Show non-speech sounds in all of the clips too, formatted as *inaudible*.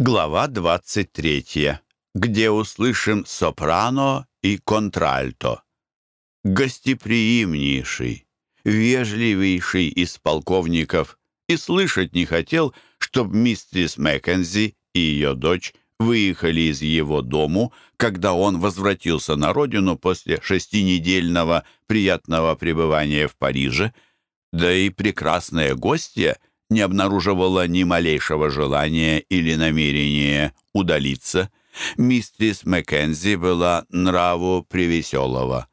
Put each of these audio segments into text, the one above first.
Глава 23, где услышим сопрано и контральто. Гостеприимнейший, вежливейший из полковников. И слышать не хотел, чтоб мистерис Маккензи и ее дочь выехали из его дому, когда он возвратился на родину после шестинедельного приятного пребывания в Париже, да и прекрасные гостья — не обнаруживала ни малейшего желания или намерения удалиться. Мистрис Маккензи была нраву превеселого.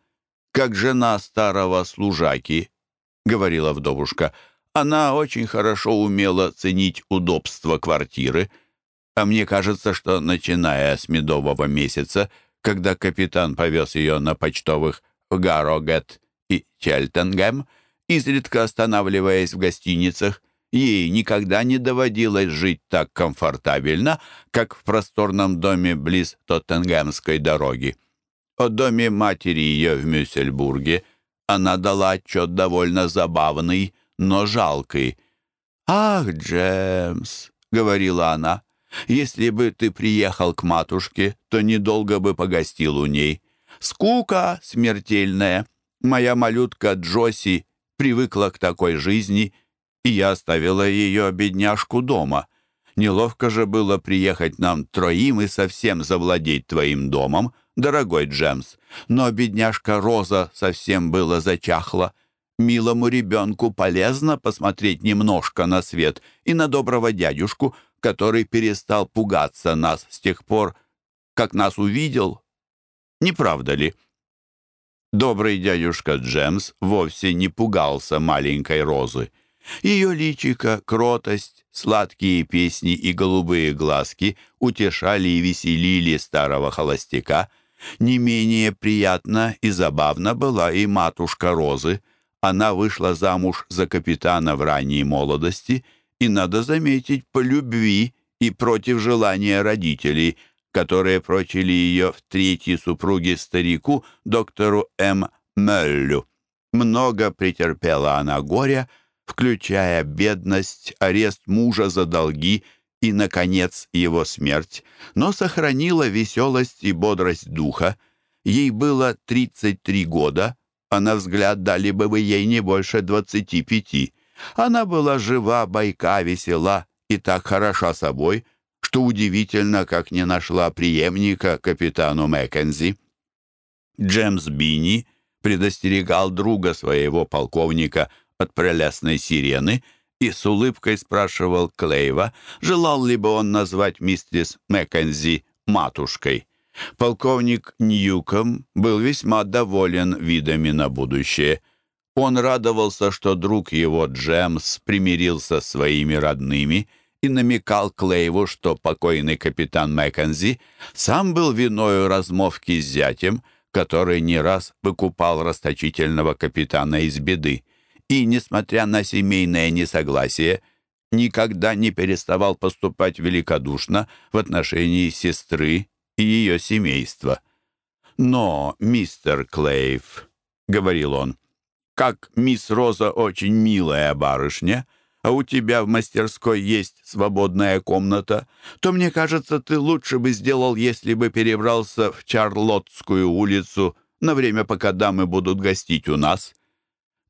«Как жена старого служаки», — говорила вдовушка, «она очень хорошо умела ценить удобство квартиры, а мне кажется, что, начиная с медового месяца, когда капитан повез ее на почтовых в Гаррогет и Челтенгем, изредка останавливаясь в гостиницах, Ей никогда не доводилось жить так комфортабельно, как в просторном доме близ Тоттенгемской дороги. О доме матери ее в Мюссельбурге она дала отчет довольно забавный, но жалкий. «Ах, Джемс!» — говорила она. «Если бы ты приехал к матушке, то недолго бы погостил у ней. Скука смертельная. Моя малютка Джоси привыкла к такой жизни — и я оставила ее, бедняжку, дома. Неловко же было приехать нам троим и совсем завладеть твоим домом, дорогой Джемс. Но бедняжка Роза совсем было зачахла. Милому ребенку полезно посмотреть немножко на свет и на доброго дядюшку, который перестал пугаться нас с тех пор, как нас увидел. Не правда ли?» Добрый дядюшка Джемс вовсе не пугался маленькой Розы. Ее личико, кротость, сладкие песни и голубые глазки утешали и веселили старого холостяка. Не менее приятно и забавно была и матушка Розы. Она вышла замуж за капитана в ранней молодости и, надо заметить, по любви и против желания родителей, которые прочили ее в третьей супруге старику, доктору М. Меллю. Много претерпела она горя, включая бедность, арест мужа за долги и, наконец, его смерть, но сохранила веселость и бодрость духа. Ей было 33 года, а на взгляд дали бы вы ей не больше 25. Она была жива, бойка, весела и так хороша собой, что удивительно, как не нашла преемника капитану Маккензи. Джемс Бини предостерегал друга своего полковника – от прелестной сирены и с улыбкой спрашивал Клейва, желал ли бы он назвать мистерис Маккензи матушкой. Полковник Ньюком был весьма доволен видами на будущее. Он радовался, что друг его Джемс примирился с своими родными и намекал Клейву, что покойный капитан Маккензи сам был виною размовки с зятем, который не раз выкупал расточительного капитана из беды и, несмотря на семейное несогласие, никогда не переставал поступать великодушно в отношении сестры и ее семейства. «Но, мистер Клейв», — говорил он, — «как мисс Роза очень милая барышня, а у тебя в мастерской есть свободная комната, то, мне кажется, ты лучше бы сделал, если бы перебрался в Чарлотскую улицу на время, пока дамы будут гостить у нас».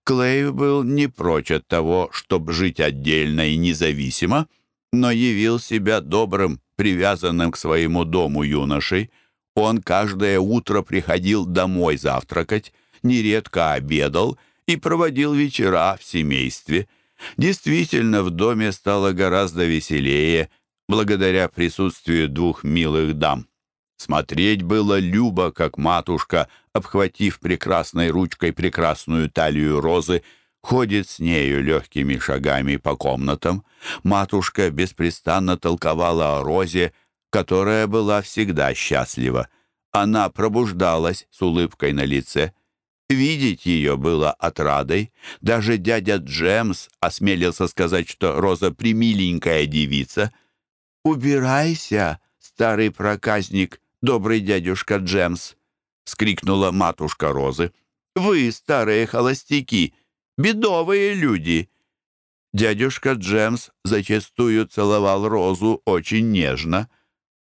Клейв был не прочь от того, чтобы жить отдельно и независимо, но явил себя добрым, привязанным к своему дому юношей. Он каждое утро приходил домой завтракать, нередко обедал и проводил вечера в семействе. Действительно, в доме стало гораздо веселее, благодаря присутствию двух милых дам. Смотреть было любо, как матушка, обхватив прекрасной ручкой прекрасную талию розы, ходит с нею легкими шагами по комнатам. Матушка беспрестанно толковала о розе, которая была всегда счастлива. Она пробуждалась с улыбкой на лице. Видеть ее было отрадой. Даже дядя Джемс осмелился сказать, что Роза примиленькая девица. «Убирайся, старый проказник», добрый дядюшка Джемс!» — скрикнула матушка Розы. «Вы, старые холостяки, бедовые люди!» Дядюшка Джемс зачастую целовал Розу очень нежно.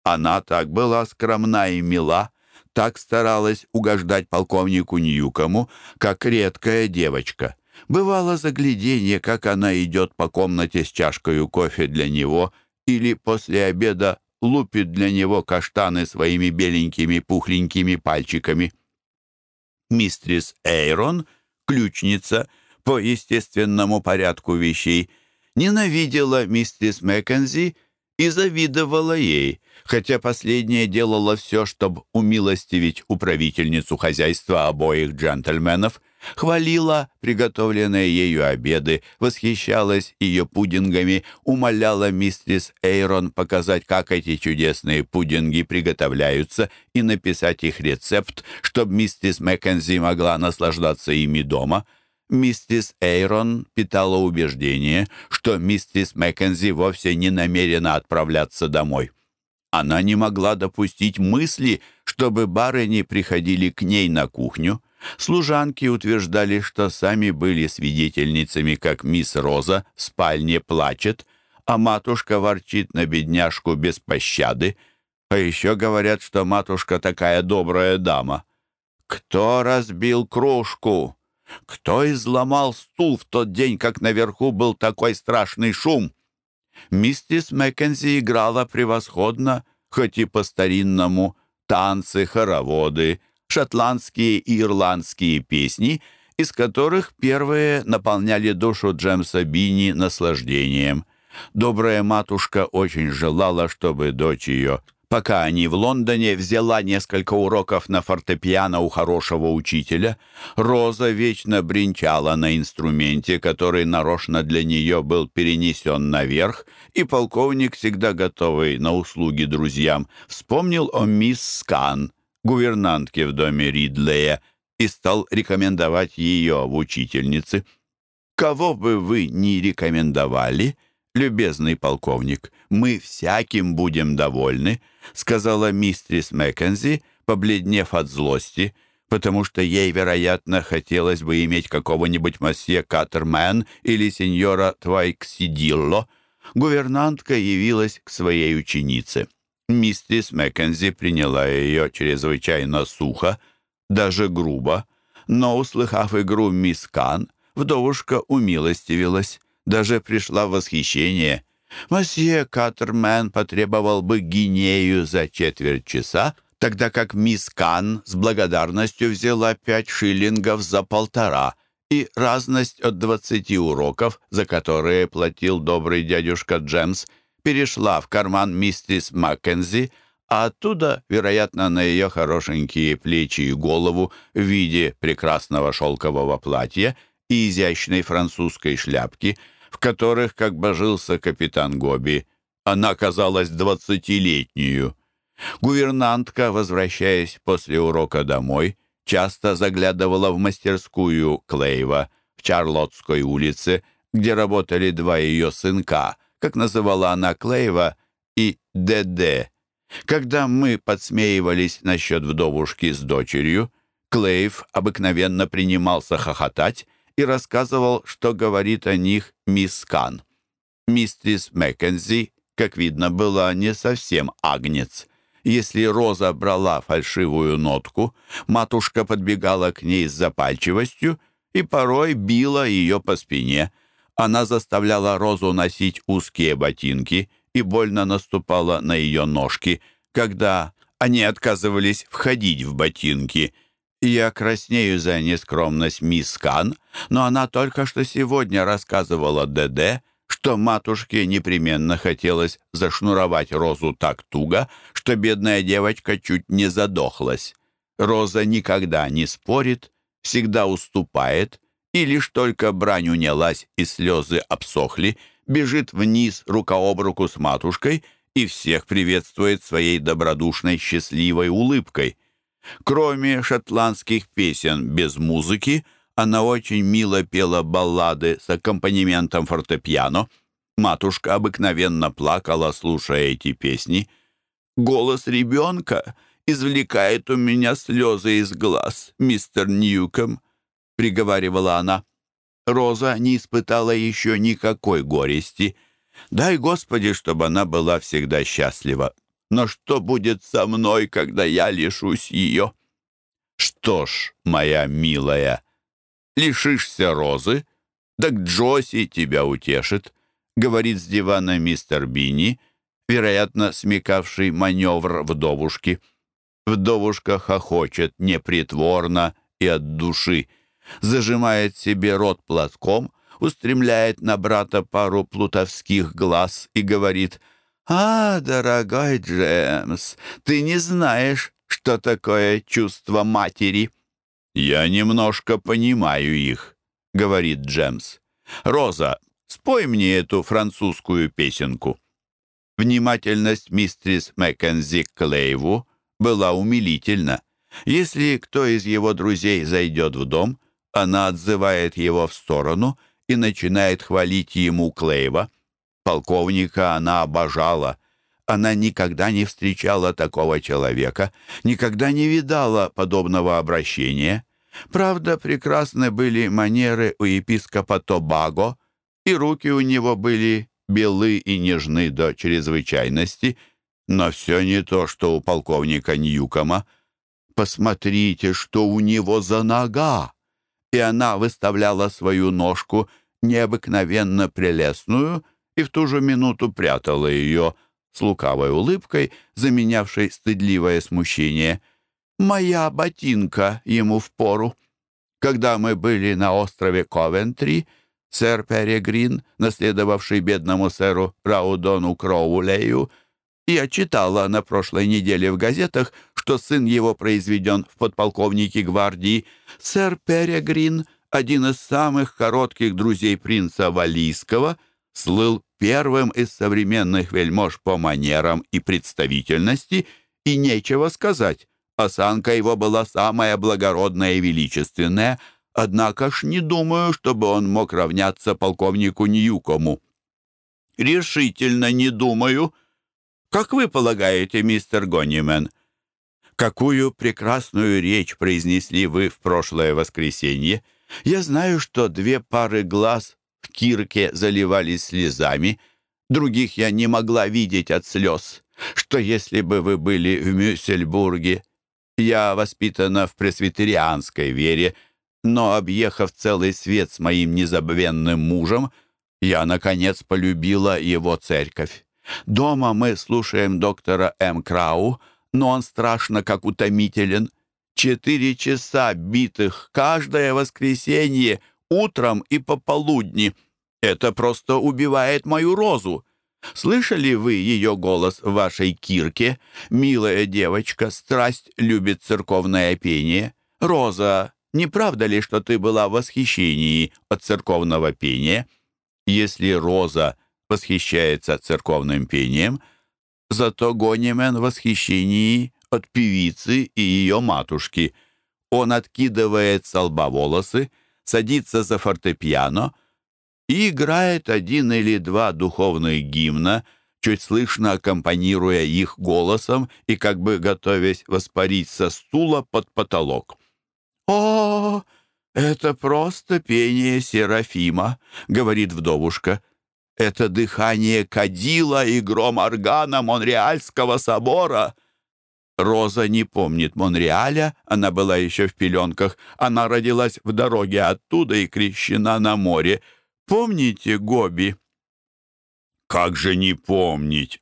Она так была скромна и мила, так старалась угождать полковнику Ньюкому, как редкая девочка. Бывало загляденье, как она идет по комнате с чашкой кофе для него или после обеда лупит для него каштаны своими беленькими пухленькими пальчиками. Мистрис Эйрон, ключница, по естественному порядку вещей, ненавидела мистрис Маккензи и завидовала ей, хотя последняя делала все, чтобы умилостивить управительницу хозяйства обоих джентльменов, хвалила приготовленные ею обеды, восхищалась ее пудингами, умоляла мистерис Эйрон показать, как эти чудесные пудинги приготовляются, и написать их рецепт, чтобы мистерис Маккензи могла наслаждаться ими дома — Миссис Эйрон питала убеждение, что миссис Маккензи вовсе не намерена отправляться домой. Она не могла допустить мысли, чтобы барыни приходили к ней на кухню. Служанки утверждали, что сами были свидетельницами, как мисс Роза в спальне плачет, а матушка ворчит на бедняжку без пощады. А еще говорят, что матушка такая добрая дама. «Кто разбил кружку?» Кто изломал стул в тот день, как наверху был такой страшный шум? Миссис Маккензи играла превосходно, хоть и по-старинному, танцы, хороводы, шотландские и ирландские песни, из которых первые наполняли душу Джемса Бини наслаждением. Добрая матушка очень желала, чтобы дочь ее Пока они в Лондоне, взяла несколько уроков на фортепиано у хорошего учителя. Роза вечно бренчала на инструменте, который нарочно для нее был перенесен наверх, и полковник, всегда готовый на услуги друзьям, вспомнил о мисс Скан, гувернантке в доме Ридлея, и стал рекомендовать ее в учительнице. «Кого бы вы ни рекомендовали», «Любезный полковник, мы всяким будем довольны», сказала мистрис Маккензи, побледнев от злости, потому что ей, вероятно, хотелось бы иметь какого-нибудь масье Каттермен или сеньора Твайксидилло. Гувернантка явилась к своей ученице. Мистрис Маккензи приняла ее чрезвычайно сухо, даже грубо, но, услыхав игру мисс Кан, вдовушка умилостивилась даже пришла в восхищение. Мосье Каттермен потребовал бы гинею за четверть часа, тогда как мисс Кан с благодарностью взяла пять шиллингов за полтора и разность от двадцати уроков, за которые платил добрый дядюшка Джемс, перешла в карман миссис Маккензи, а оттуда, вероятно, на ее хорошенькие плечи и голову в виде прекрасного шелкового платья и изящной французской шляпки – в которых как божился капитан Гоби. Она казалась двадцатилетнюю. Гувернантка, возвращаясь после урока домой, часто заглядывала в мастерскую Клейва в Чарлотской улице, где работали два ее сынка, как называла она Клейва, и ДД. Когда мы подсмеивались насчет вдовушки с дочерью, Клейв обыкновенно принимался хохотать и рассказывал, что говорит о них мисс Кан. Мистрис Маккензи, как видно, была не совсем агнец. Если Роза брала фальшивую нотку, матушка подбегала к ней с запальчивостью и порой била ее по спине. Она заставляла Розу носить узкие ботинки и больно наступала на ее ножки, когда они отказывались входить в ботинки — я краснею за нескромность мисс Кан, но она только что сегодня рассказывала ДД, что матушке непременно хотелось зашнуровать Розу так туго, что бедная девочка чуть не задохлась. Роза никогда не спорит, всегда уступает, и лишь только брань унялась и слезы обсохли, бежит вниз рука об руку с матушкой и всех приветствует своей добродушной счастливой улыбкой — Кроме шотландских песен без музыки, она очень мило пела баллады с аккомпанементом фортепиано. Матушка обыкновенно плакала, слушая эти песни. «Голос ребенка извлекает у меня слезы из глаз, мистер Ньюком», — приговаривала она. Роза не испытала еще никакой горести. Дай, Господи, чтобы она была всегда счастлива. Но что будет со мной, когда я лишусь ее? Что ж, моя милая, лишишься Розы? Так Джоси тебя утешит, говорит с дивана мистер Бини, вероятно, смекавший маневр вдовушки. Вдовушка хохочет непритворно и от души, зажимает себе рот платком, устремляет на брата пару плутовских глаз и говорит «А, дорогой Джемс, ты не знаешь, что такое чувство матери». «Я немножко понимаю их», — говорит Джемс. «Роза, спой мне эту французскую песенку». Внимательность мистрис Маккензи Клейву была умилительна. Если кто из его друзей зайдет в дом, она отзывает его в сторону и начинает хвалить ему Клейва. Полковника она обожала. Она никогда не встречала такого человека, никогда не видала подобного обращения. Правда, прекрасны были манеры у епископа Тобаго, и руки у него были белы и нежны до чрезвычайности, но все не то, что у полковника Ньюкома. Посмотрите, что у него за нога! И она выставляла свою ножку, необыкновенно прелестную, и в ту же минуту прятала ее с лукавой улыбкой, заменявшей стыдливое смущение. «Моя ботинка ему в пору. Когда мы были на острове Ковентри, сэр Перегрин, наследовавший бедному сэру Раудону Кроулею, я читала на прошлой неделе в газетах, что сын его произведен в подполковнике гвардии. Сэр Перегрин, один из самых коротких друзей принца Валийского, слыл первым из современных вельмож по манерам и представительности, и нечего сказать. Осанка его была самая благородная и величественная, однако ж не думаю, чтобы он мог равняться полковнику Ньюкому. «Решительно не думаю», как вы полагаете, мистер Гонимен, какую прекрасную речь произнесли вы в прошлое воскресенье? Я знаю, что две пары глаз в кирке заливались слезами, других я не могла видеть от слез. Что если бы вы были в Мюссельбурге? Я воспитана в пресвитерианской вере, но, объехав целый свет с моим незабвенным мужем, я, наконец, полюбила его церковь. Дома мы слушаем доктора М. Крау, но он страшно как утомителен. Четыре часа битых каждое воскресенье, утром и пополудни. Это просто убивает мою розу. Слышали вы ее голос в вашей кирке? Милая девочка, страсть любит церковное пение. Роза, не правда ли, что ты была в восхищении от церковного пения? Если Роза восхищается церковным пением, зато Гонимен в восхищении от певицы и ее матушки. Он откидывает с лба волосы, садится за фортепиано и играет один или два духовных гимна, чуть слышно аккомпанируя их голосом и как бы готовясь воспарить со стула под потолок. «О, это просто пение Серафима», — говорит вдовушка. Это дыхание кадила и гром органа Монреальского собора. Роза не помнит Монреаля, она была еще в пеленках. Она родилась в дороге оттуда и крещена на море. Помните Гоби? Как же не помнить?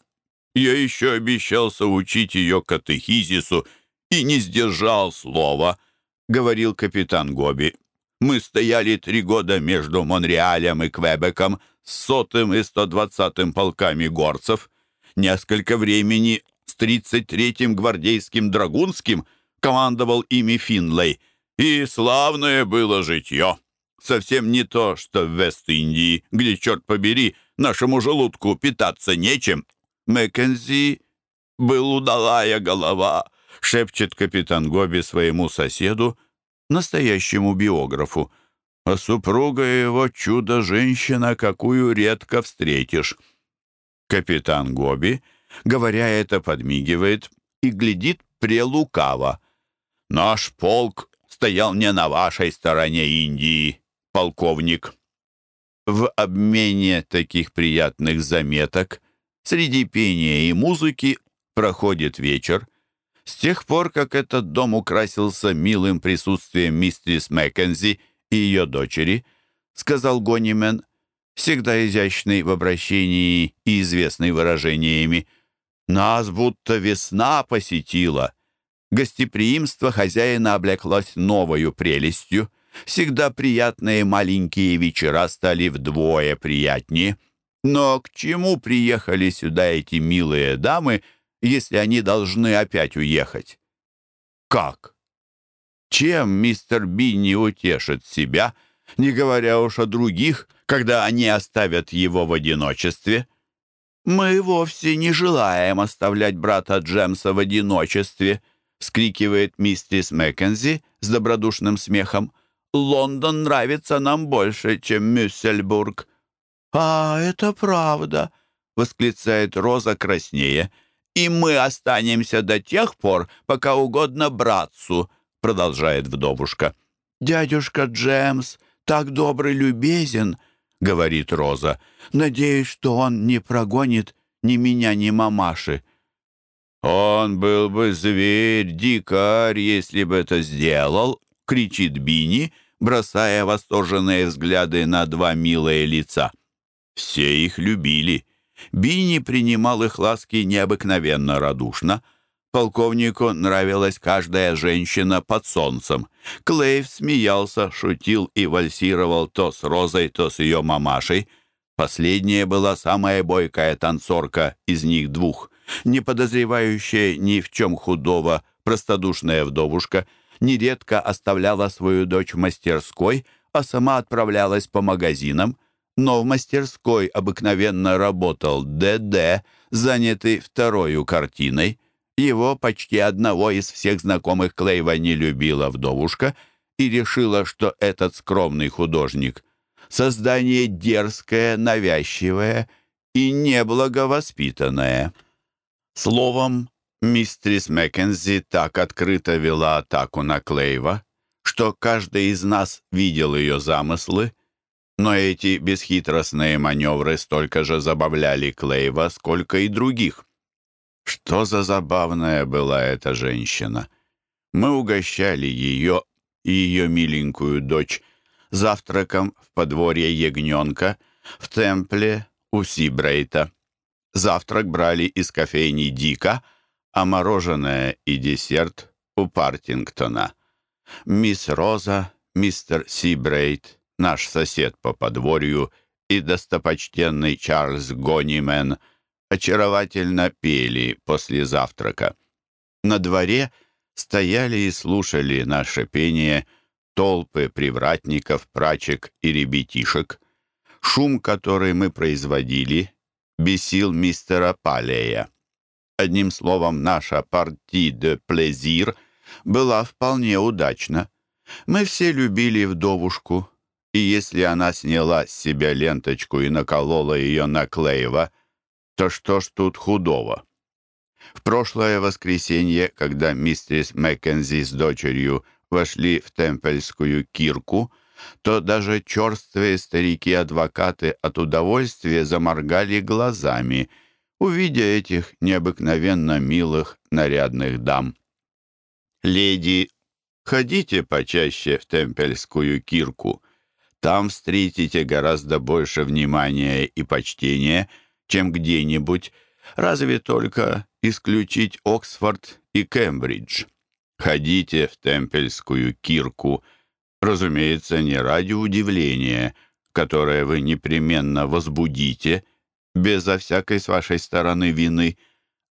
Я еще обещался учить ее катехизису и не сдержал слова, говорил капитан Гоби. Мы стояли три года между Монреалем и Квебеком, с сотым и 120-м полками горцев, несколько времени с 33-м гвардейским драгунским командовал ими Финлей, и славное было житье. Совсем не то, что в Вест-Индии, где, черт побери, нашему желудку питаться нечем. Маккензи был удалая голова, шепчет капитан Гоби своему соседу, настоящему биографу а супруга его чудо-женщина, какую редко встретишь. Капитан Гоби, говоря это, подмигивает и глядит прелукаво. Наш полк стоял не на вашей стороне Индии. полковник. В обмене таких приятных заметок среди пения и музыки проходит вечер. С тех пор, как этот дом украсился милым присутствием мистерис Маккензи и ее дочери, сказал Гонимен, всегда изящный в обращении и известный выражениями, «Нас будто весна посетила». Гостеприимство хозяина облеклось новою прелестью. Всегда приятные маленькие вечера стали вдвое приятнее. Но к чему приехали сюда эти милые дамы, если они должны опять уехать? Как? Чем мистер Бинни утешит себя, не говоря уж о других, когда они оставят его в одиночестве? «Мы вовсе не желаем оставлять брата Джемса в одиночестве», вскрикивает миссис Маккензи с добродушным смехом. Лондон нравится нам больше, чем Мюссельбург». «А, это правда», — восклицает Роза краснее. «И мы останемся до тех пор, пока угодно братцу», — продолжает вдовушка. «Дядюшка Джемс так добрый, любезен», — говорит Роза. «Надеюсь, что он не прогонит ни меня, ни мамаши». «Он был бы зверь, дикарь, если бы это сделал», — кричит Бини, бросая восторженные взгляды на два милые лица. Все их любили. Бини принимал их ласки необыкновенно радушно. Полковнику нравилась каждая женщина под солнцем. Клейв смеялся, шутил и вальсировал то с Розой, то с ее мамашей. Последняя была самая бойкая танцорка из них двух. Не подозревающая ни в чем худого, простодушная вдовушка — нередко оставляла свою дочь в мастерской, а сама отправлялась по магазинам, но в мастерской обыкновенно работал ДД, занятый второй картиной. Его почти одного из всех знакомых Клейва не любила вдовушка и решила, что этот скромный художник — создание дерзкое, навязчивое и неблаговоспитанное. Словом, Мистрис Маккензи так открыто вела атаку на Клейва, что каждый из нас видел ее замыслы, но эти бесхитростные маневры столько же забавляли Клейва, сколько и других. Что за забавная была эта женщина! Мы угощали ее и ее миленькую дочь завтраком в подворье ягненка в темпле у Сибрейта. Завтрак брали из кофейни Дика — а мороженое и десерт у Партингтона. Мисс Роза, мистер Сибрейт, наш сосед по подворью и достопочтенный Чарльз Гонимен очаровательно пели после завтрака. На дворе стояли и слушали наше пение толпы привратников, прачек и ребятишек. Шум, который мы производили, бесил мистера Палея. Одним словом, наша «парти де плезир» была вполне удачна. Мы все любили вдовушку, и если она сняла с себя ленточку и наколола ее на Клеева, то что ж тут худого? В прошлое воскресенье, когда мистерис Маккензи с дочерью вошли в темпельскую кирку, то даже черствые старики-адвокаты от удовольствия заморгали глазами — увидя этих необыкновенно милых, нарядных дам. «Леди, ходите почаще в темпельскую кирку. Там встретите гораздо больше внимания и почтения, чем где-нибудь, разве только исключить Оксфорд и Кембридж. Ходите в темпельскую кирку, разумеется, не ради удивления, которое вы непременно возбудите, безо всякой с вашей стороны вины,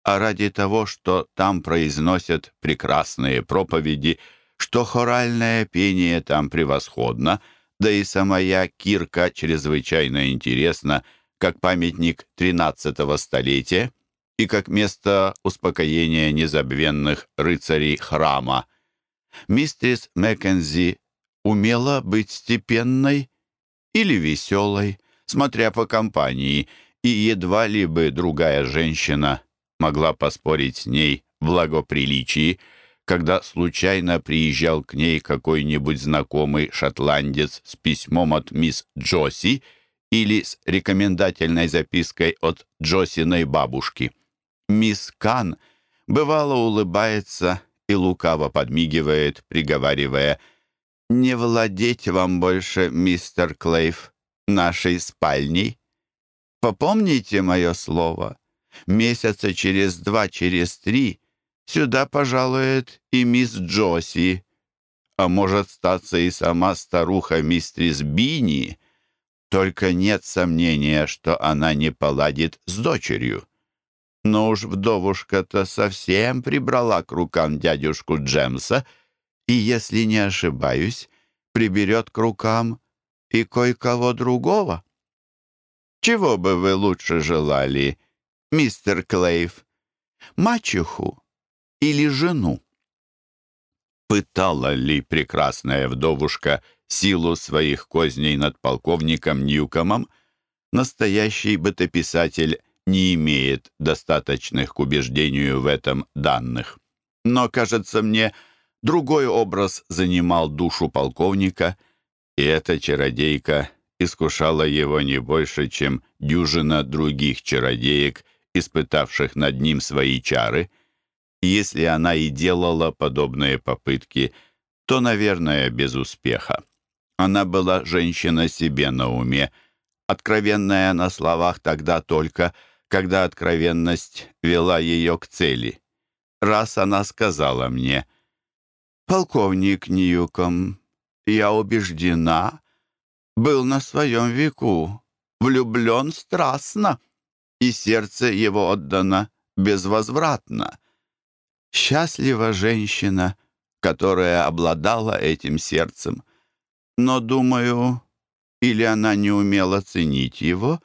а ради того, что там произносят прекрасные проповеди, что хоральное пение там превосходно, да и самая кирка чрезвычайно интересна, как памятник тринадцатого столетия и как место успокоения незабвенных рыцарей храма. Мистерис Маккензи умела быть степенной или веселой, смотря по компании — и едва ли бы другая женщина могла поспорить с ней в благоприличии, когда случайно приезжал к ней какой-нибудь знакомый шотландец с письмом от мисс Джоси или с рекомендательной запиской от Джосиной бабушки. Мисс Кан бывало улыбается и лукаво подмигивает, приговаривая «Не владеть вам больше, мистер Клейв, нашей спальней. Попомните мое слово, месяца через два, через три — Сюда пожалует и мисс Джоси, а может статься и сама старуха мистрис Бини. Только нет сомнения, что она не поладит с дочерью. Но уж вдовушка-то совсем прибрала к рукам дядюшку Джемса, и, если не ошибаюсь, приберет к рукам и кое-кого другого. Чего бы вы лучше желали, мистер Клейв? Мачеху или жену. Пытала ли прекрасная вдовушка силу своих козней над полковником Ньюкомом, настоящий бытописатель не имеет достаточных к убеждению в этом данных. Но, кажется мне, другой образ занимал душу полковника, и эта чародейка искушала его не больше, чем дюжина других чародеек, испытавших над ним свои чары — если она и делала подобные попытки, то, наверное, без успеха. Она была женщина себе на уме, откровенная на словах тогда только, когда откровенность вела ее к цели. Раз она сказала мне, «Полковник Ньюком, я убеждена, был на своем веку, влюблен страстно, и сердце его отдано безвозвратно. Счастлива женщина, которая обладала этим сердцем. Но, думаю, или она не умела ценить его,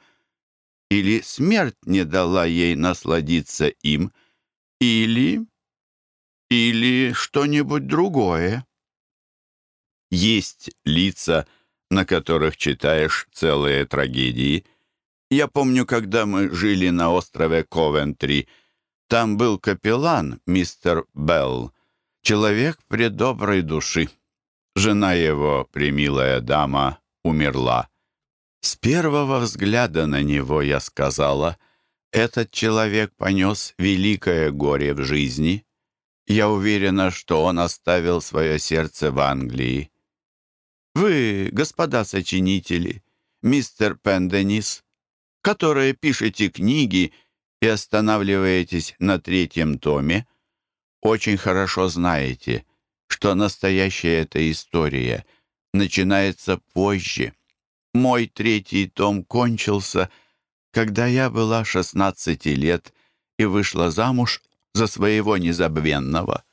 или смерть не дала ей насладиться им, или... или что-нибудь другое. Есть лица, на которых читаешь целые трагедии. Я помню, когда мы жили на острове Ковентри — там был капеллан, мистер Белл, человек предоброй души. Жена его, примилая дама, умерла. С первого взгляда на него я сказала, этот человек понес великое горе в жизни. Я уверена, что он оставил свое сердце в Англии. Вы, господа сочинители, мистер Пенденис, которые пишете книги и останавливаетесь на третьем томе, очень хорошо знаете, что настоящая эта история начинается позже. Мой третий том кончился, когда я была 16 лет и вышла замуж за своего незабвенного.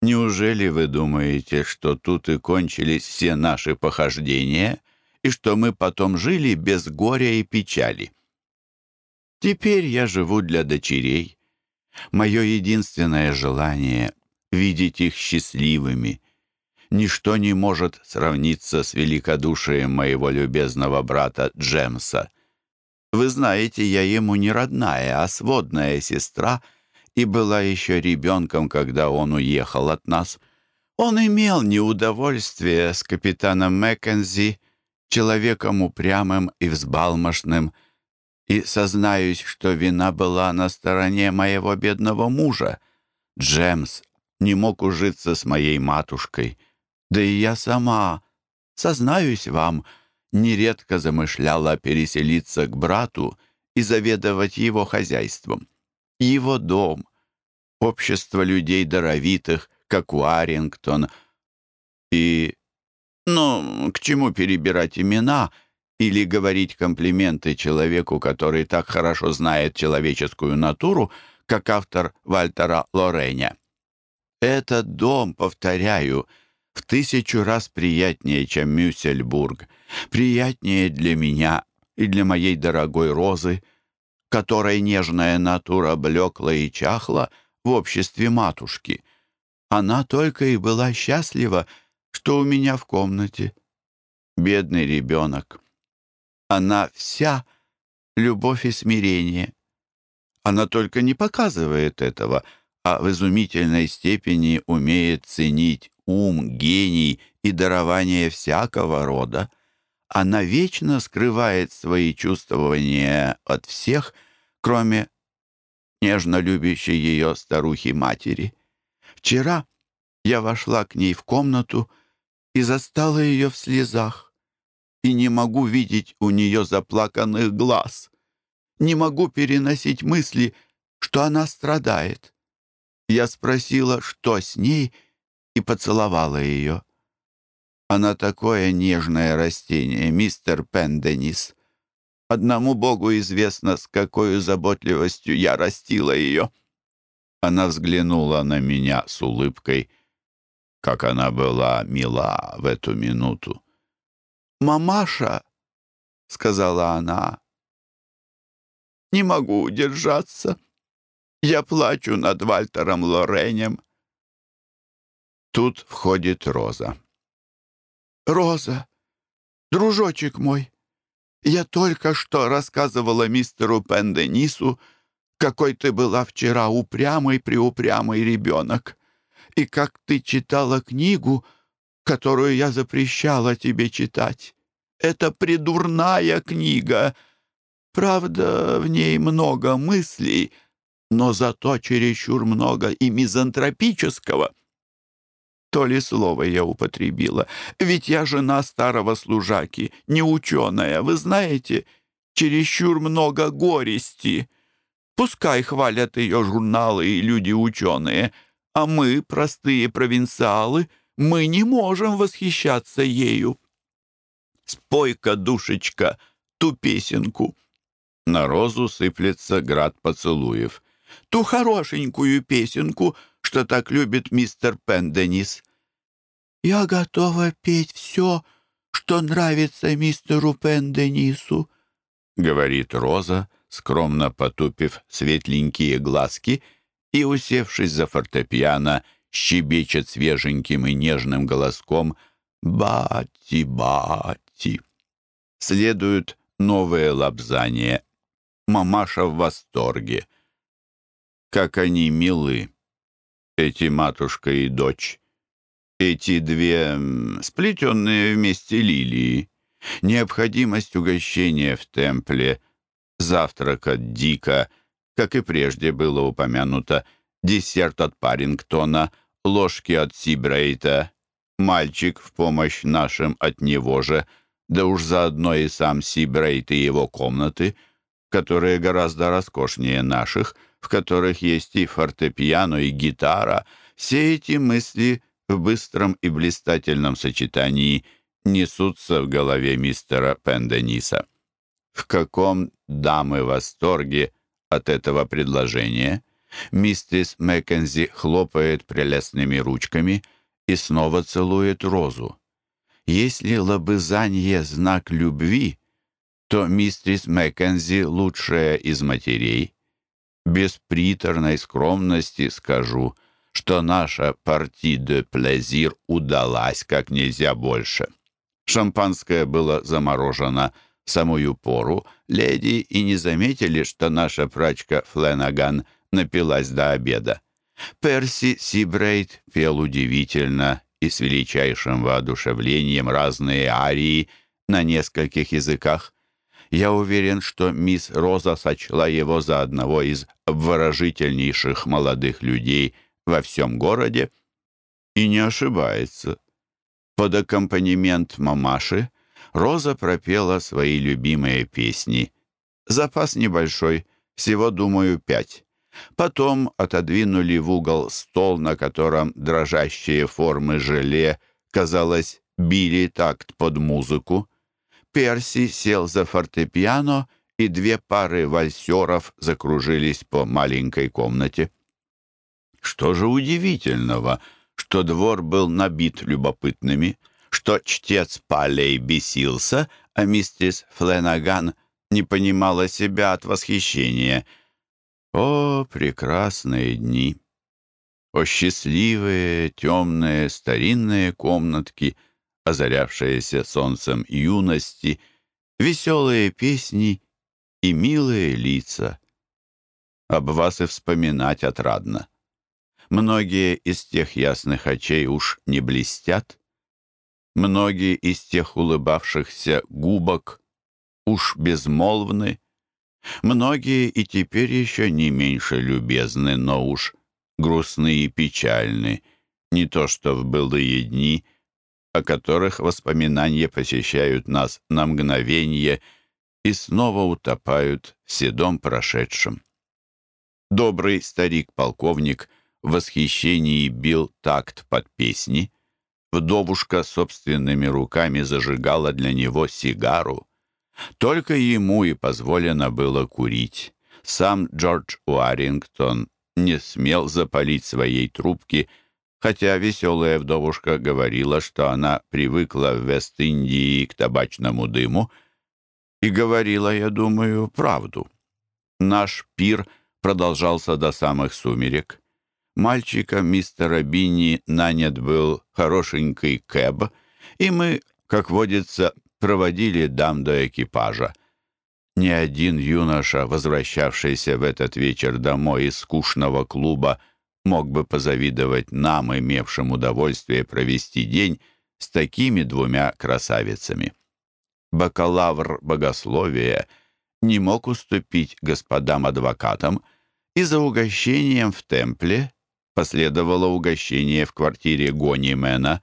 Неужели вы думаете, что тут и кончились все наши похождения, и что мы потом жили без горя и печали?» Теперь я живу для дочерей. Мое единственное желание — видеть их счастливыми. Ничто не может сравниться с великодушием моего любезного брата Джемса. Вы знаете, я ему не родная, а сводная сестра, и была еще ребенком, когда он уехал от нас. Он имел неудовольствие с капитаном Маккензи, человеком упрямым и взбалмошным, и сознаюсь, что вина была на стороне моего бедного мужа. Джемс не мог ужиться с моей матушкой, да и я сама, сознаюсь вам, нередко замышляла переселиться к брату и заведовать его хозяйством. Его дом, общество людей даровитых, как Уарингтон, и... Ну, к чему перебирать имена — или говорить комплименты человеку, который так хорошо знает человеческую натуру, как автор Вальтера Лореня. Этот дом, повторяю, в тысячу раз приятнее, чем Мюссельбург, приятнее для меня и для моей дорогой Розы, которой нежная натура блекла и чахла в обществе матушки. Она только и была счастлива, что у меня в комнате. Бедный ребенок. Она вся любовь и смирение. Она только не показывает этого, а в изумительной степени умеет ценить ум, гений и дарование всякого рода. Она вечно скрывает свои чувствования от всех, кроме нежно любящей ее старухи-матери. Вчера я вошла к ней в комнату и застала ее в слезах, и не могу видеть у нее заплаканных глаз, не могу переносить мысли, что она страдает. Я спросила, что с ней, и поцеловала ее. Она такое нежное растение, мистер Пенденис. Одному Богу известно, с какой заботливостью я растила ее. Она взглянула на меня с улыбкой, как она была мила в эту минуту. «Мамаша», — сказала она, — «не могу удержаться. Я плачу над Вальтером Лоренем». Тут входит Роза. «Роза, дружочек мой, я только что рассказывала мистеру Пенденису, какой ты была вчера упрямый-преупрямый ребенок, и как ты читала книгу, которую я запрещала тебе читать. Это придурная книга. Правда, в ней много мыслей, но зато чересчур много и мизантропического — то ли слово я употребила. Ведь я жена старого служаки, не ученая, вы знаете, чересчур много горести. Пускай хвалят ее журналы и люди-ученые, а мы, простые провинциалы, мы не можем восхищаться ею. Спой-ка, душечка, ту песенку. На розу сыплется град поцелуев. Ту хорошенькую песенку — что так любит мистер Пенденис. «Я готова петь все, что нравится мистеру Пенденису», — говорит Роза, скромно потупив светленькие глазки и, усевшись за фортепиано, щебечет свеженьким и нежным голоском «Бати, бати». Следуют новые лапзания. Мамаша в восторге. Как они милы эти матушка и дочь, эти две сплетенные вместе лилии, необходимость угощения в темпле, завтрак от Дика, как и прежде было упомянуто, десерт от Парингтона, ложки от Сибрейта, мальчик в помощь нашим от него же, да уж заодно и сам Сибрейт и его комнаты, которые гораздо роскошнее наших — в которых есть и фортепиано, и гитара, все эти мысли в быстром и блистательном сочетании несутся в голове мистера Пендениса. В каком дамы восторге от этого предложения? Миссис Маккензи хлопает прелестными ручками и снова целует розу. Если лобызанье — знак любви, то мистерис Маккензи — лучшая из матерей — без приторной скромности скажу, что наша парти де плезир удалась как нельзя больше. Шампанское было заморожено самую пору. Леди и не заметили, что наша прачка Фленаган напилась до обеда. Перси Сибрейт пел удивительно и с величайшим воодушевлением разные арии на нескольких языках. Я уверен, что мисс Роза сочла его за одного из обворожительнейших молодых людей во всем городе и не ошибается. Под аккомпанемент мамаши Роза пропела свои любимые песни. Запас небольшой, всего, думаю, пять. Потом отодвинули в угол стол, на котором дрожащие формы желе, казалось, били такт под музыку. Перси сел за фортепиано, и две пары вальсеров закружились по маленькой комнате. Что же удивительного, что двор был набит любопытными, что чтец Палей бесился, а миссис Фленаган не понимала себя от восхищения. О, прекрасные дни! О, счастливые, темные, старинные комнатки — озарявшаяся солнцем юности, веселые песни и милые лица. Об вас и вспоминать отрадно. Многие из тех ясных очей уж не блестят. Многие из тех улыбавшихся губок уж безмолвны. Многие и теперь еще не меньше любезны, но уж грустны и печальны, не то что в былые дни, о которых воспоминания посещают нас на мгновение и снова утопают в седом прошедшем. Добрый старик-полковник в восхищении бил такт под песни. Вдовушка собственными руками зажигала для него сигару. Только ему и позволено было курить. Сам Джордж Уарингтон не смел запалить своей трубки, хотя веселая вдовушка говорила, что она привыкла в Вест-Индии к табачному дыму, и говорила, я думаю, правду. Наш пир — продолжался до самых сумерек. Мальчика мистера Бинни нанят был хорошенький кэб, и мы, как водится, проводили дам до экипажа. Ни один юноша, возвращавшийся в этот вечер домой из скучного клуба, мог бы позавидовать нам, имевшим удовольствие провести день с такими двумя красавицами. Бакалавр богословия не мог уступить господам-адвокатам, и за угощением в темпле последовало угощение в квартире Гонимена,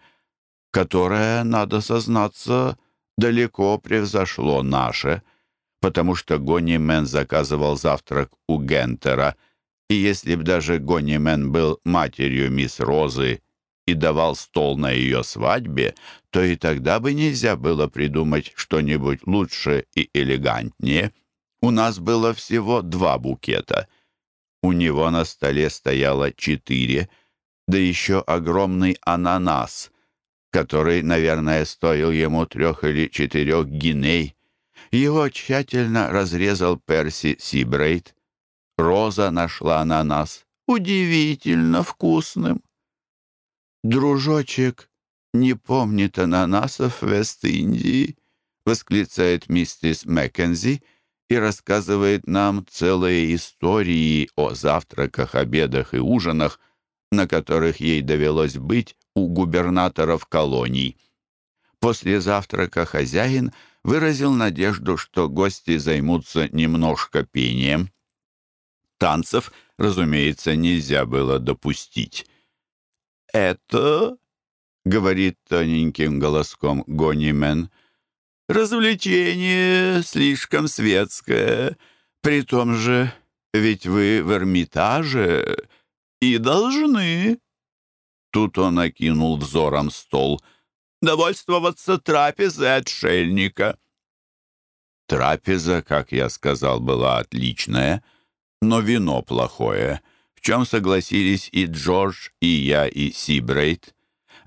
которое, надо сознаться, далеко превзошло наше, потому что Гонимен заказывал завтрак у Гентера, и если б даже Гонимен был матерью мисс Розы и давал стол на ее свадьбе, то и тогда бы нельзя было придумать что-нибудь лучше и элегантнее. У нас было всего два букета — у него на столе стояло четыре, да еще огромный ананас, который, наверное, стоил ему трех или четырех гиней. Его тщательно разрезал Перси Сибрейт. Роза нашла ананас удивительно вкусным. «Дружочек не помнит ананасов Вест-Индии», — восклицает миссис Маккензи — и рассказывает нам целые истории о завтраках, обедах и ужинах, на которых ей довелось быть у губернаторов колоний. После завтрака хозяин выразил надежду, что гости займутся немножко пением. Танцев, разумеется, нельзя было допустить. «Это, — говорит тоненьким голоском Гонимен, Развлечение слишком светское. При том же, ведь вы в Эрмитаже и должны...» Тут он окинул взором стол. «Довольствоваться трапезой отшельника». Трапеза, как я сказал, была отличная, но вино плохое, в чем согласились и Джордж, и я, и Сибрейт.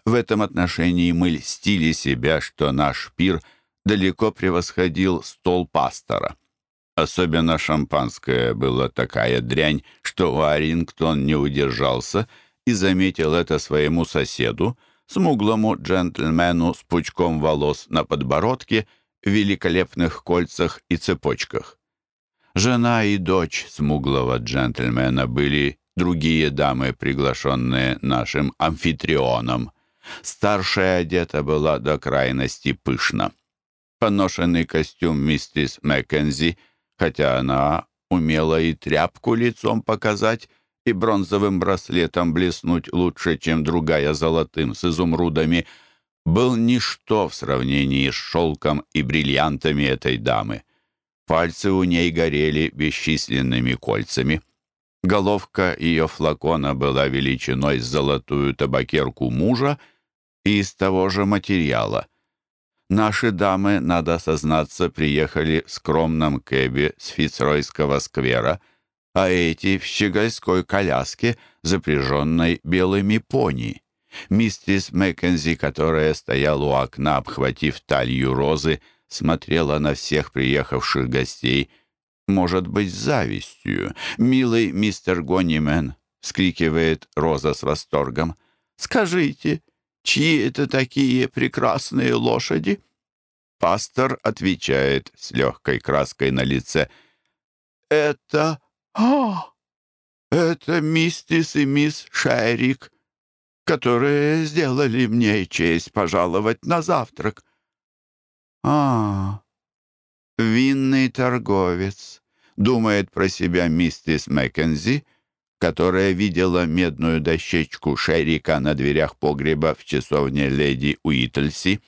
В этом отношении мы льстили себя, что наш пир — далеко превосходил стол пастора. Особенно шампанское было такая дрянь, что Уарингтон не удержался и заметил это своему соседу, смуглому джентльмену с пучком волос на подбородке, великолепных кольцах и цепочках. Жена и дочь смуглого джентльмена были другие дамы, приглашенные нашим амфитрионом. Старшая одета была до крайности пышно поношенный костюм миссис Маккензи, хотя она умела и тряпку лицом показать, и бронзовым браслетом блеснуть лучше, чем другая золотым с изумрудами, был ничто в сравнении с шелком и бриллиантами этой дамы. Пальцы у ней горели бесчисленными кольцами. Головка ее флакона была величиной с золотую табакерку мужа и из того же материала. Наши дамы, надо сознаться, приехали в скромном кэбе с Фицройского сквера, а эти в щегольской коляске, запряженной белыми пони. Миссис Маккензи, которая стояла у окна, обхватив талию розы, смотрела на всех приехавших гостей, может быть, завистью. «Милый мистер Гонимен!» — скрикивает Роза с восторгом. «Скажите, чьи это такие прекрасные лошади?» Пастор отвечает с легкой краской на лице. «Это... А! «Это мистис и мисс Шерик, которые сделали мне честь пожаловать на завтрак». «А, винный торговец», — думает про себя миссис Маккензи, которая видела медную дощечку Шерика на дверях погреба в часовне леди Уитлси.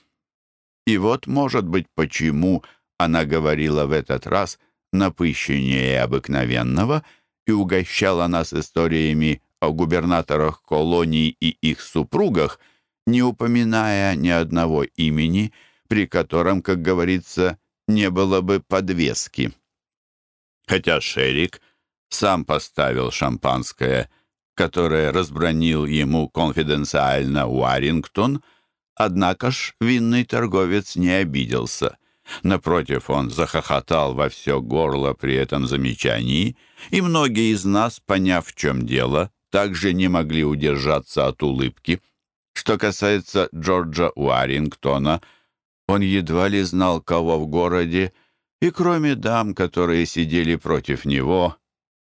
И вот, может быть, почему она говорила в этот раз напыщеннее обыкновенного и угощала нас историями о губернаторах колоний и их супругах, не упоминая ни одного имени, при котором, как говорится, не было бы подвески. Хотя Шерик сам поставил шампанское, которое разбронил ему конфиденциально Уарингтон, однако ж винный торговец не обиделся. Напротив, он захохотал во все горло при этом замечании, и многие из нас, поняв, в чем дело, также не могли удержаться от улыбки. Что касается Джорджа Уарингтона, он едва ли знал, кого в городе, и кроме дам, которые сидели против него,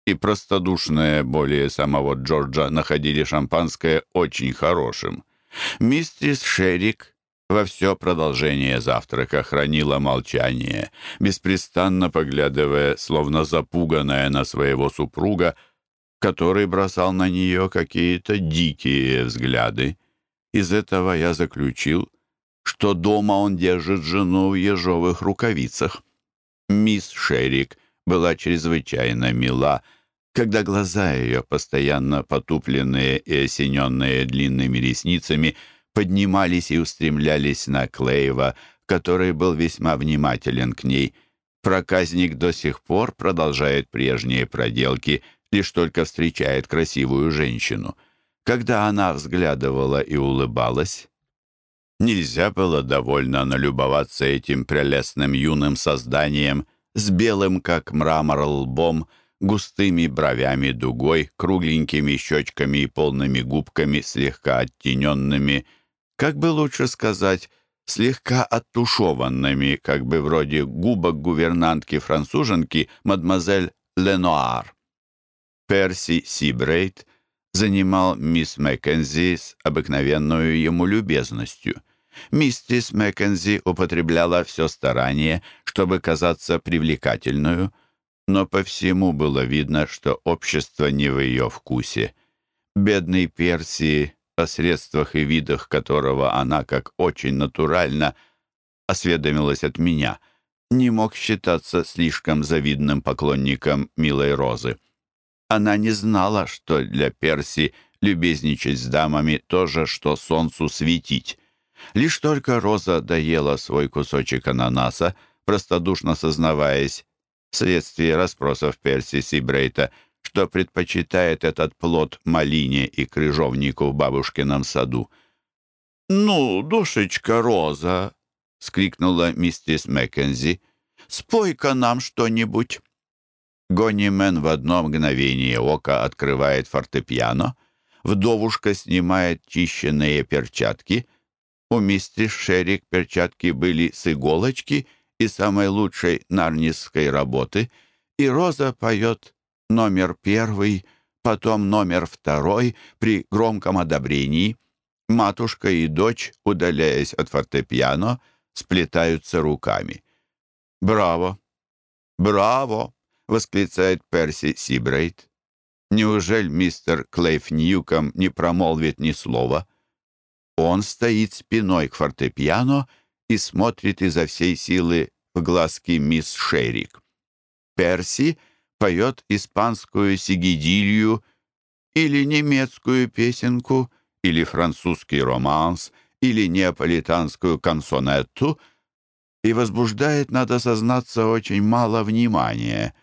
и простодушные более самого Джорджа находили шампанское очень хорошим. Мистерис Шерик во все продолжение завтрака хранила молчание, беспрестанно поглядывая, словно запуганная на своего супруга, который бросал на нее какие-то дикие взгляды. Из этого я заключил, что дома он держит жену в ежовых рукавицах. Мисс Шерик была чрезвычайно мила, когда глаза ее, постоянно потупленные и осененные длинными ресницами, поднимались и устремлялись на Клейва, который был весьма внимателен к ней. Проказник до сих пор продолжает прежние проделки, лишь только встречает красивую женщину. Когда она взглядывала и улыбалась, нельзя было довольно налюбоваться этим прелестным юным созданием с белым, как мрамор, лбом, густыми бровями дугой, кругленькими щечками и полными губками, слегка оттененными, как бы лучше сказать, слегка оттушеванными, как бы вроде губок гувернантки-француженки мадемуазель Ленуар. Перси Сибрейт занимал мисс Маккензи с обыкновенную ему любезностью. Миссис Маккензи употребляла все старание, чтобы казаться привлекательную, но по всему было видно, что общество не в ее вкусе. Бедный Перси о средствах и видах которого она, как очень натурально, осведомилась от меня, не мог считаться слишком завидным поклонником милой Розы. Она не знала, что для Перси любезничать с дамами то же, что солнцу светить. Лишь только Роза доела свой кусочек ананаса, простодушно сознаваясь, вследствие расспросов Перси Сибрейта — что предпочитает этот плод малине и крыжовнику в бабушкином саду. «Ну, душечка Роза!» — скрикнула миссис Маккензи. «Спой-ка нам что-нибудь!» Гонимен в одно мгновение ока открывает фортепиано, вдовушка снимает чищенные перчатки. У миссис Шерик перчатки были с иголочки и самой лучшей нарнисской работы, и Роза поет номер первый, потом номер второй при громком одобрении. Матушка и дочь, удаляясь от фортепиано, сплетаются руками. «Браво! Браво!» — восклицает Перси Сибрейт. Неужели мистер Клейф Ньюком не промолвит ни слова? Он стоит спиной к фортепиано и смотрит изо всей силы в глазки мисс Шерик. Перси — поет испанскую сигидилью или немецкую песенку, или французский романс, или неаполитанскую консонетту и возбуждает, надо сознаться, очень мало внимания.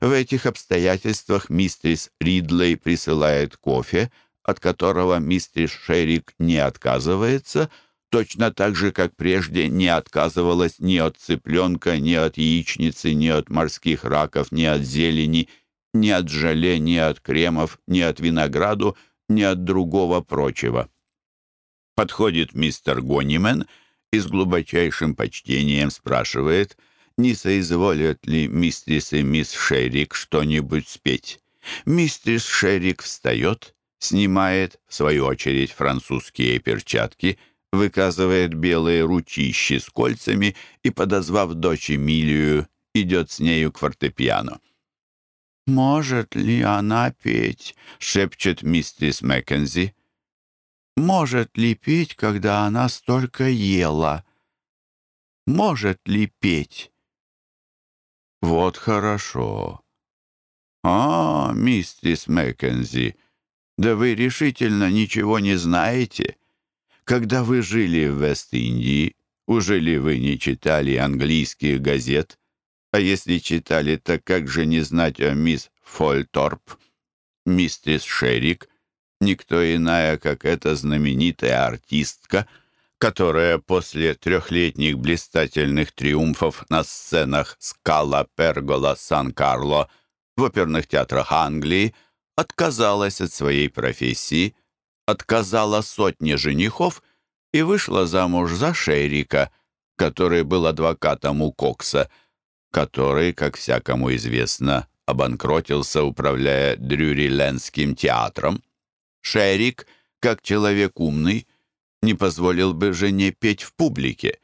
В этих обстоятельствах мистрис Ридлей присылает кофе, от которого мистрис Шерик не отказывается — точно так же, как прежде, не отказывалась ни от цыпленка, ни от яичницы, ни от морских раков, ни от зелени, ни от желе, ни от кремов, ни от винограду, ни от другого прочего. Подходит мистер Гонимен и с глубочайшим почтением спрашивает, не соизволят ли мистрис и мисс Шерик что-нибудь спеть. Мистерс Шерик встает, снимает, в свою очередь, французские перчатки, выказывает белые ручищи с кольцами и, подозвав дочь Эмилию, идет с нею к фортепиано. «Может ли она петь?» — шепчет мистерс Маккензи. «Может ли петь, когда она столько ела?» «Может ли петь?» «Вот хорошо». «А, мистерс Маккензи, да вы решительно ничего не знаете. Когда вы жили в Вест-Индии, уже ли вы не читали английских газет? А если читали, так как же не знать о мисс Фольторп? Мистерс Шерик, никто иная, как эта знаменитая артистка, которая после трехлетних блистательных триумфов на сценах Скала, Пергола, Сан-Карло в оперных театрах Англии отказалась от своей профессии, отказала сотни женихов и вышла замуж за Шерика, который был адвокатом у Кокса – который, как всякому известно, обанкротился, управляя Дрюрилендским театром. Шерик, как человек умный, не позволил бы жене петь в публике,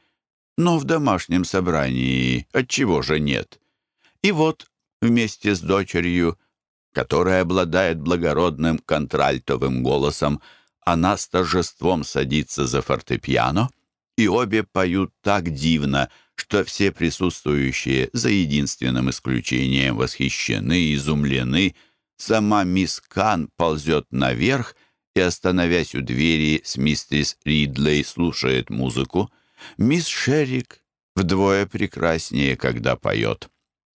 но в домашнем собрании отчего же нет? И вот вместе с дочерью, которая обладает благородным контральтовым голосом, она с торжеством садится за фортепиано, и обе поют так дивно — что все присутствующие, за единственным исключением, восхищены, изумлены. Сама мисс Кан ползет наверх и, остановясь у двери с мистерис Ридлей, слушает музыку. Мисс Шерик вдвое прекраснее, когда поет.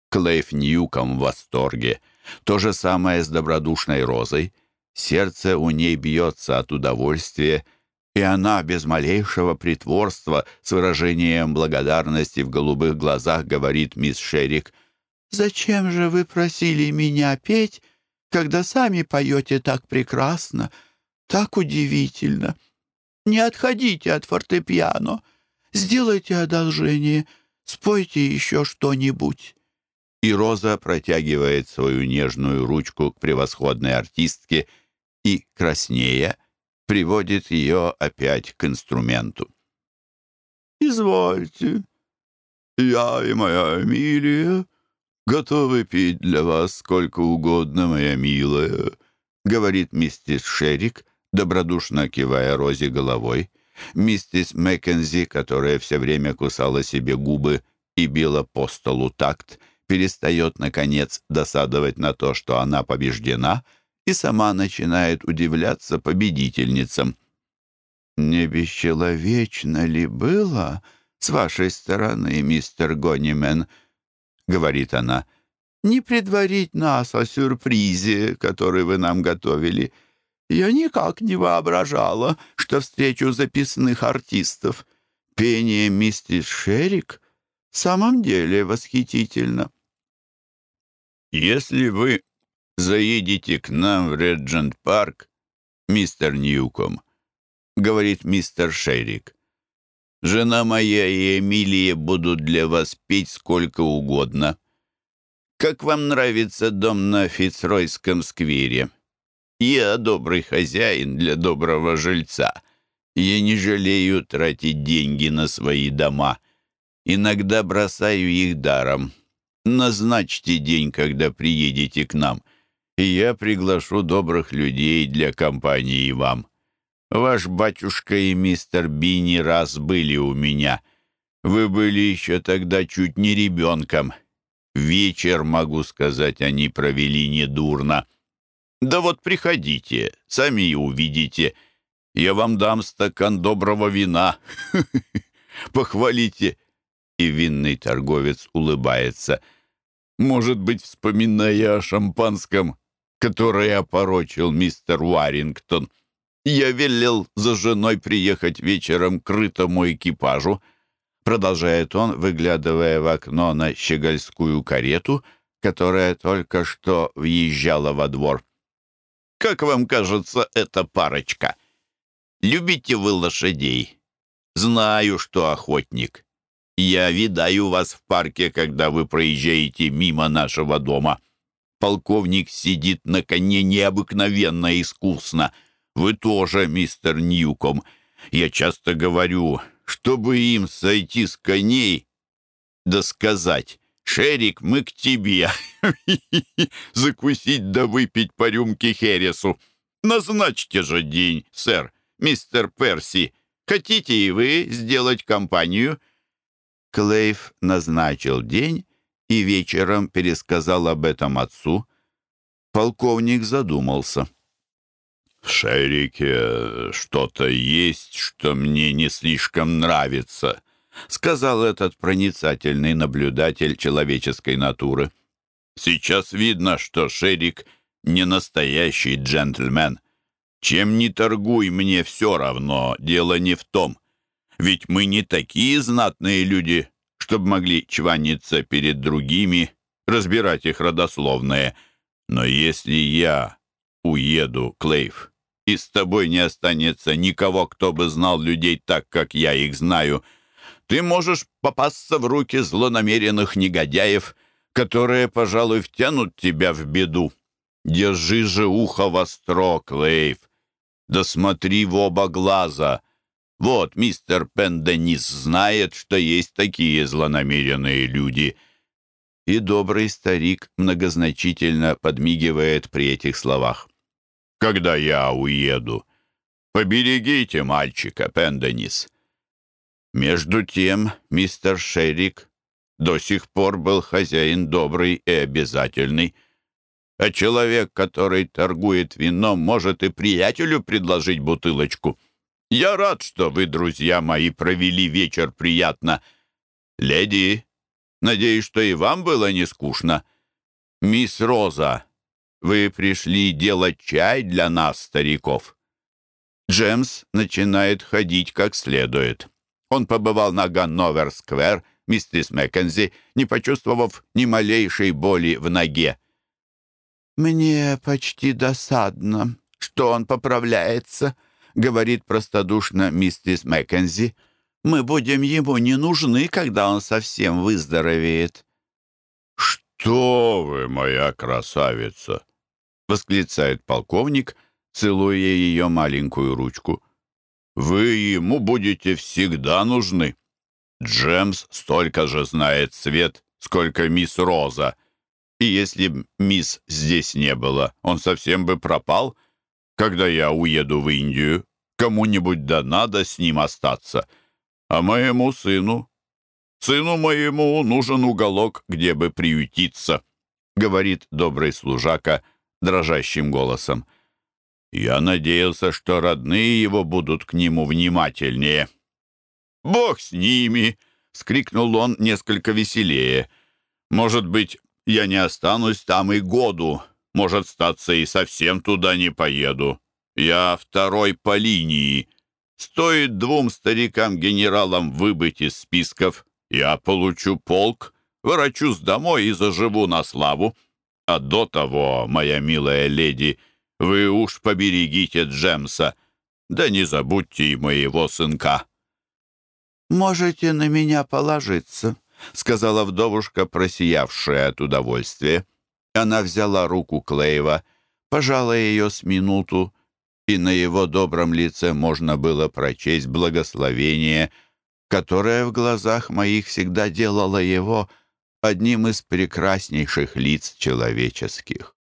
Клейф Ньюком в восторге. То же самое с добродушной розой. Сердце у ней бьется от удовольствия — и она без малейшего притворства с выражением благодарности в голубых глазах говорит мисс Шерик, «Зачем же вы просили меня петь, когда сами поете так прекрасно, так удивительно? Не отходите от фортепиано, сделайте одолжение, спойте еще что-нибудь». И Роза протягивает свою нежную ручку к превосходной артистке и, краснея, приводит ее опять к инструменту. «Извольте, я и моя Эмилия готовы пить для вас сколько угодно, моя милая», говорит миссис Шерик, добродушно кивая Розе головой. Миссис Маккензи, которая все время кусала себе губы и била по столу такт, перестает, наконец, досадовать на то, что она побеждена — и сама начинает удивляться победительницам. «Не бесчеловечно ли было с вашей стороны, мистер Гонимен?» — говорит она. «Не предварить нас о сюрпризе, который вы нам готовили. Я никак не воображала, что встречу записных артистов. Пение мистер Шерик в самом деле восхитительно». «Если вы заедете к нам в Реджент-парк, мистер Ньюком», — говорит мистер Шерик. «Жена моя и Эмилия будут для вас петь сколько угодно. Как вам нравится дом на Фицройском сквере? Я добрый хозяин для доброго жильца. Я не жалею тратить деньги на свои дома. Иногда бросаю их даром. Назначьте день, когда приедете к нам и я приглашу добрых людей для компании вам. Ваш батюшка и мистер Бини раз были у меня. Вы были еще тогда чуть не ребенком. Вечер, могу сказать, они провели недурно. Да вот приходите, сами увидите. Я вам дам стакан доброго вина. *laughs* Похвалите. И винный торговец улыбается. Может быть, вспоминая о шампанском, который опорочил мистер Уарингтон. Я велел за женой приехать вечером к крытому экипажу, продолжает он, выглядывая в окно на щегольскую карету, которая только что въезжала во двор. «Как вам кажется эта парочка? Любите вы лошадей? Знаю, что охотник. Я видаю вас в парке, когда вы проезжаете мимо нашего дома. Полковник сидит на коне необыкновенно искусно. Вы тоже, мистер Ньюком. Я часто говорю, чтобы им сойти с коней, да сказать, «Шерик, мы к тебе!» *laughs* Закусить да выпить по рюмке Хересу. Назначьте же день, сэр, мистер Перси. Хотите и вы сделать компанию?» Клейв назначил день и вечером пересказал об этом отцу. Полковник задумался. «В Шерике что-то есть, что мне не слишком нравится», сказал этот проницательный наблюдатель человеческой натуры. «Сейчас видно, что Шерик не настоящий джентльмен. Чем не торгуй, мне все равно, дело не в том. Ведь мы не такие знатные люди, чтобы могли чваниться перед другими, разбирать их родословные. Но если я уеду, Клейв, и с тобой не останется никого, кто бы знал людей так, как я их знаю, ты можешь попасться в руки злонамеренных негодяев, которые, пожалуй, втянут тебя в беду. Держи же ухо востро, Клейв. Да смотри в оба глаза. Вот мистер Пенденис знает, что есть такие злонамеренные люди. И добрый старик многозначительно подмигивает при этих словах. Когда я уеду, поберегите мальчика, Пенденис. Между тем мистер Шерик до сих пор был хозяин добрый и обязательный, а человек, который торгует вином, может и приятелю предложить бутылочку. Я рад, что вы, друзья мои, провели вечер приятно. Леди, надеюсь, что и вам было не скучно. Мисс Роза, вы пришли делать чай для нас, стариков. Джемс начинает ходить как следует. Он побывал на Ганновер-сквер, миссис Маккензи, не почувствовав ни малейшей боли в ноге. «Мне почти досадно, что он поправляется», — говорит простодушно миссис Маккензи. «Мы будем ему не нужны, когда он совсем выздоровеет». «Что вы, моя красавица!» — восклицает полковник, целуя ее маленькую ручку. «Вы ему будете всегда нужны. Джемс столько же знает свет, сколько мисс Роза». И если б мисс здесь не было, он совсем бы пропал. Когда я уеду в Индию, кому-нибудь да надо с ним остаться. А моему сыну, сыну моему нужен уголок, где бы приютиться, говорит добрый служака дрожащим голосом. Я надеялся, что родные его будут к нему внимательнее. «Бог с ними!» — скрикнул он несколько веселее. «Может быть, я не останусь там и году. Может, статься и совсем туда не поеду. Я второй по линии. Стоит двум старикам-генералам выбыть из списков. Я получу полк, ворочусь домой и заживу на славу. А до того, моя милая леди, вы уж поберегите Джемса. Да не забудьте и моего сынка. «Можете на меня положиться», — сказала вдовушка, просиявшая от удовольствия. Она взяла руку Клейва, пожала ее с минуту, и на его добром лице можно было прочесть благословение, которое в глазах моих всегда делало его одним из прекраснейших лиц человеческих.